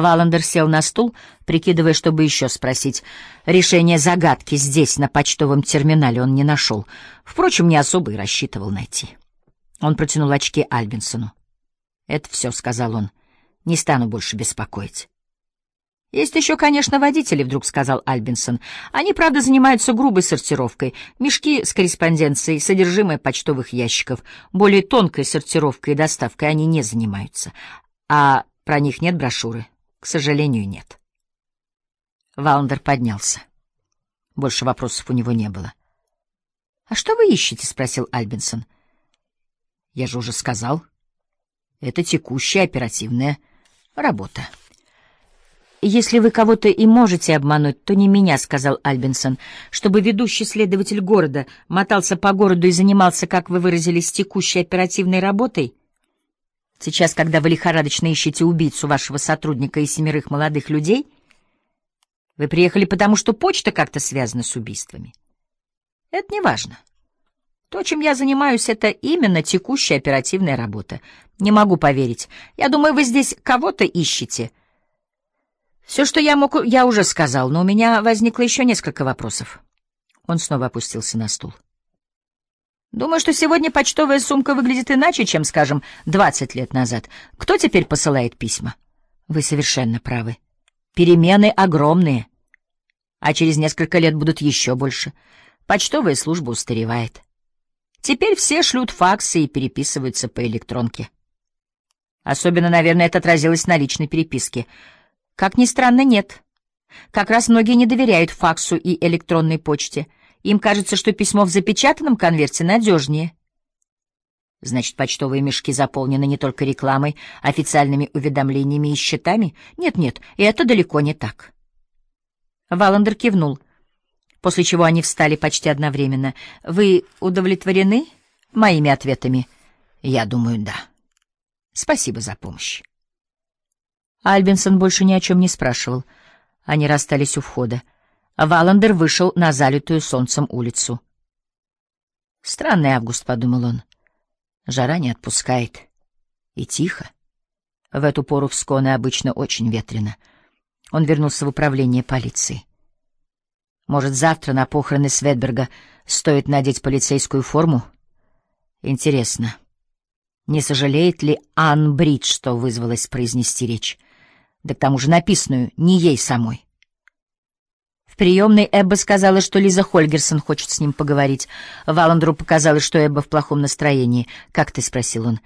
Валандер сел на стул, прикидывая, чтобы еще спросить. Решение загадки здесь, на почтовом терминале, он не нашел. Впрочем, не особо и рассчитывал найти. Он протянул очки Альбинсону. «Это все», — сказал он. «Не стану больше беспокоить». «Есть еще, конечно, водители», — вдруг сказал Альбинсон. «Они, правда, занимаются грубой сортировкой. Мешки с корреспонденцией, содержимое почтовых ящиков. Более тонкой сортировкой и доставкой они не занимаются. А про них нет брошюры?» К сожалению, нет. Валандер поднялся. Больше вопросов у него не было. — А что вы ищете? — спросил Альбинсон. — Я же уже сказал. Это текущая оперативная работа. «Если вы кого-то и можете обмануть, то не меня», — сказал Альбинсон, «чтобы ведущий следователь города мотался по городу и занимался, как вы выразились, текущей оперативной работой». Сейчас, когда вы лихорадочно ищете убийцу вашего сотрудника и семерых молодых людей, вы приехали потому, что почта как-то связана с убийствами. Это не важно. То, чем я занимаюсь, это именно текущая оперативная работа. Не могу поверить. Я думаю, вы здесь кого-то ищете. Все, что я мог, я уже сказал, но у меня возникло еще несколько вопросов. Он снова опустился на стул. Думаю, что сегодня почтовая сумка выглядит иначе, чем, скажем, 20 лет назад. Кто теперь посылает письма? Вы совершенно правы. Перемены огромные. А через несколько лет будут еще больше. Почтовая служба устаревает. Теперь все шлют факсы и переписываются по электронке. Особенно, наверное, это отразилось на личной переписке. Как ни странно, нет. Как раз многие не доверяют факсу и электронной почте — им кажется, что письмо в запечатанном конверте надежнее. Значит, почтовые мешки заполнены не только рекламой, официальными уведомлениями и счетами? Нет-нет, это далеко не так. Валандер кивнул, после чего они встали почти одновременно. «Вы удовлетворены моими ответами?» «Я думаю, да. Спасибо за помощь». Альбинсон больше ни о чем не спрашивал. Они расстались у входа. Валандер вышел на залитую солнцем улицу. «Странный август», — подумал он. «Жара не отпускает. И тихо. В эту пору в Сконе обычно очень ветрено». Он вернулся в управление полиции. «Может, завтра на похороны Светберга стоит надеть полицейскую форму? Интересно, не сожалеет ли Ан Бридж, что вызвалась произнести речь? Да к тому же написанную не ей самой». В приемной Эбба сказала, что Лиза Хольгерсон хочет с ним поговорить. Валандру показалось, что Эбба в плохом настроении. «Как ты?» — спросил он.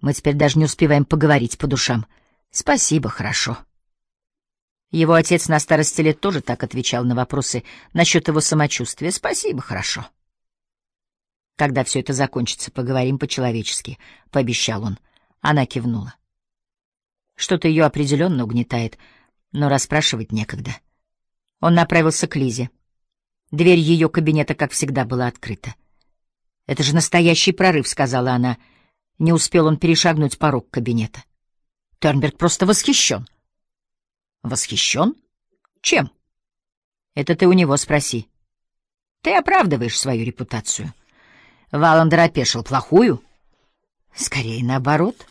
«Мы теперь даже не успеваем поговорить по душам». «Спасибо, хорошо». Его отец на старости лет тоже так отвечал на вопросы насчет его самочувствия. «Спасибо, хорошо». «Когда все это закончится, поговорим по-человечески», — пообещал он. Она кивнула. Что-то ее определенно угнетает, но расспрашивать некогда. Он направился к Лизе. Дверь ее кабинета, как всегда, была открыта. «Это же настоящий прорыв», — сказала она. Не успел он перешагнуть порог кабинета. Тернберг просто восхищен. «Восхищен? Чем?» «Это ты у него спроси. Ты оправдываешь свою репутацию». Валандер опешил. «Плохую?» «Скорее наоборот».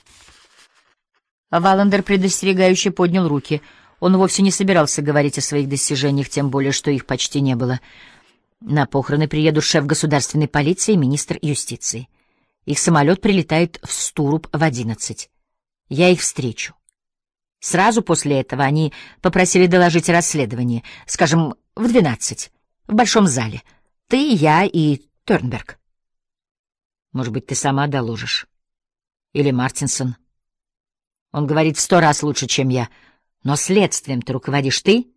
Валандер предостерегающе поднял руки — он вовсе не собирался говорить о своих достижениях, тем более, что их почти не было. На похороны приедут шеф государственной полиции и министр юстиции. Их самолет прилетает в Стуруб в одиннадцать. Я их встречу. Сразу после этого они попросили доложить расследование, скажем, в двенадцать, в большом зале. Ты, я и Тернберг. Может быть, ты сама доложишь? Или Мартинсон? Он говорит в сто раз лучше, чем я — но следствием-то руководишь ты.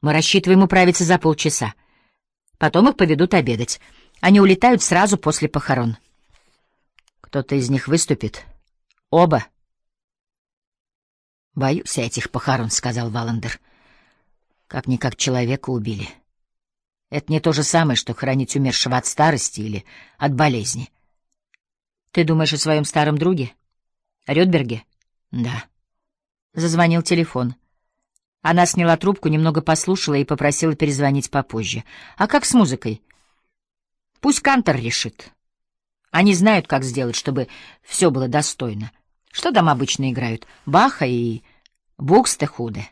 Мы рассчитываем управиться за полчаса. Потом их поведут обедать. Они улетают сразу после похорон. Кто-то из них выступит. Оба. Боюсь этих похорон, — сказал Валандер. Как-никак человека убили. Это не то же самое, что хранить умершего от старости или от болезни. Ты думаешь о своем старом друге? Рёдберге? Да. Зазвонил телефон. Она сняла трубку, немного послушала и попросила перезвонить попозже. «А как с музыкой?» «Пусть Кантор решит. Они знают, как сделать, чтобы все было достойно. Что там обычно играют? Баха и Буксте худе.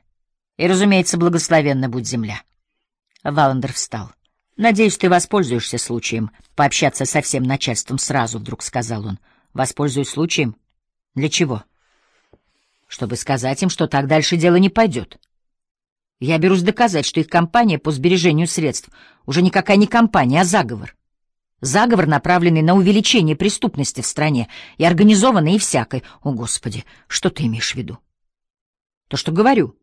И, разумеется, благословенна будь земля. Валандер встал. «Надеюсь, ты воспользуешься случаем пообщаться со всем начальством сразу», — вдруг сказал он. «Воспользуюсь случаем? Для чего?» «Чтобы сказать им, что так дальше дело не пойдет. Я берусь доказать, что их компания по сбережению средств уже никакая не компания, а заговор. Заговор, направленный на увеличение преступности в стране, и организованный и всякой. О, Господи, что ты имеешь в виду? То, что говорю.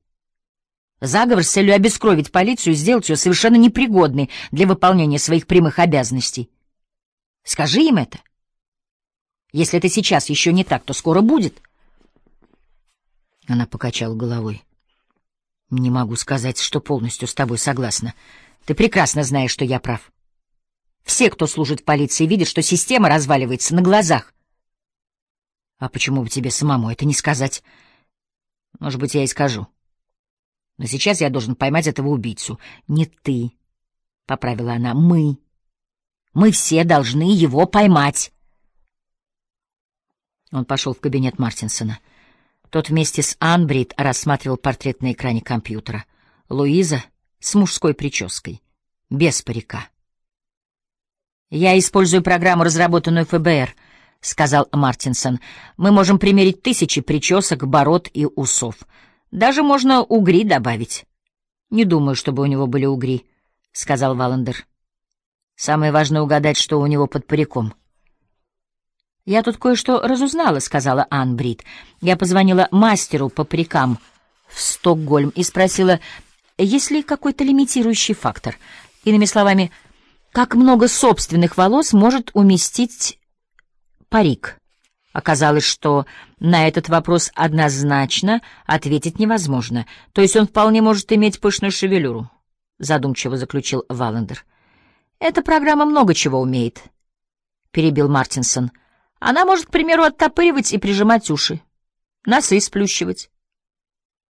Заговор с целью обескровить полицию и сделать ее совершенно непригодной для выполнения своих прямых обязанностей. Скажи им это. Если это сейчас еще не так, то скоро будет. Она покачала головой. Не могу сказать, что полностью с тобой согласна. Ты прекрасно знаешь, что я прав. Все, кто служит в полиции, видят, что система разваливается на глазах. А почему бы тебе самому это не сказать? Может быть, я и скажу. Но сейчас я должен поймать этого убийцу. Не ты, — поправила она, — мы. Мы все должны его поймать. Он пошел в кабинет Мартинсона. Тот вместе с Анбрид рассматривал портрет на экране компьютера. Луиза с мужской прической, без парика. «Я использую программу, разработанную ФБР», — сказал Мартинсон. «Мы можем примерить тысячи причесок, бород и усов. Даже можно угри добавить». «Не думаю, чтобы у него были угри», — сказал Валандер. «Самое важное — угадать, что у него под париком». «Я тут кое-что разузнала», — сказала Ан Брит. «Я позвонила мастеру по парикам в Стокгольм и спросила, есть ли какой-то лимитирующий фактор. Иными словами, как много собственных волос может уместить парик?» Оказалось, что на этот вопрос однозначно ответить невозможно. То есть он вполне может иметь пышную шевелюру, — задумчиво заключил Валандер. «Эта программа много чего умеет», — перебил Мартинсон. «Она может, к примеру, оттопыривать и прижимать уши, носы сплющивать,